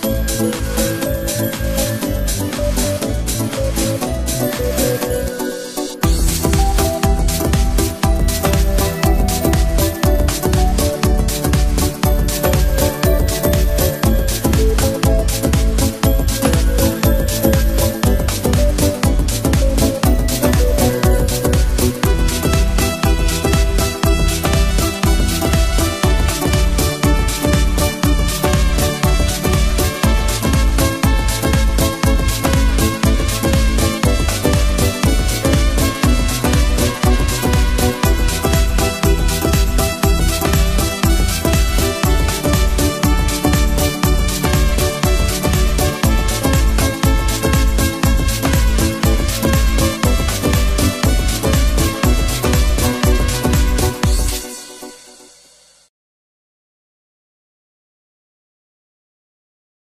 back.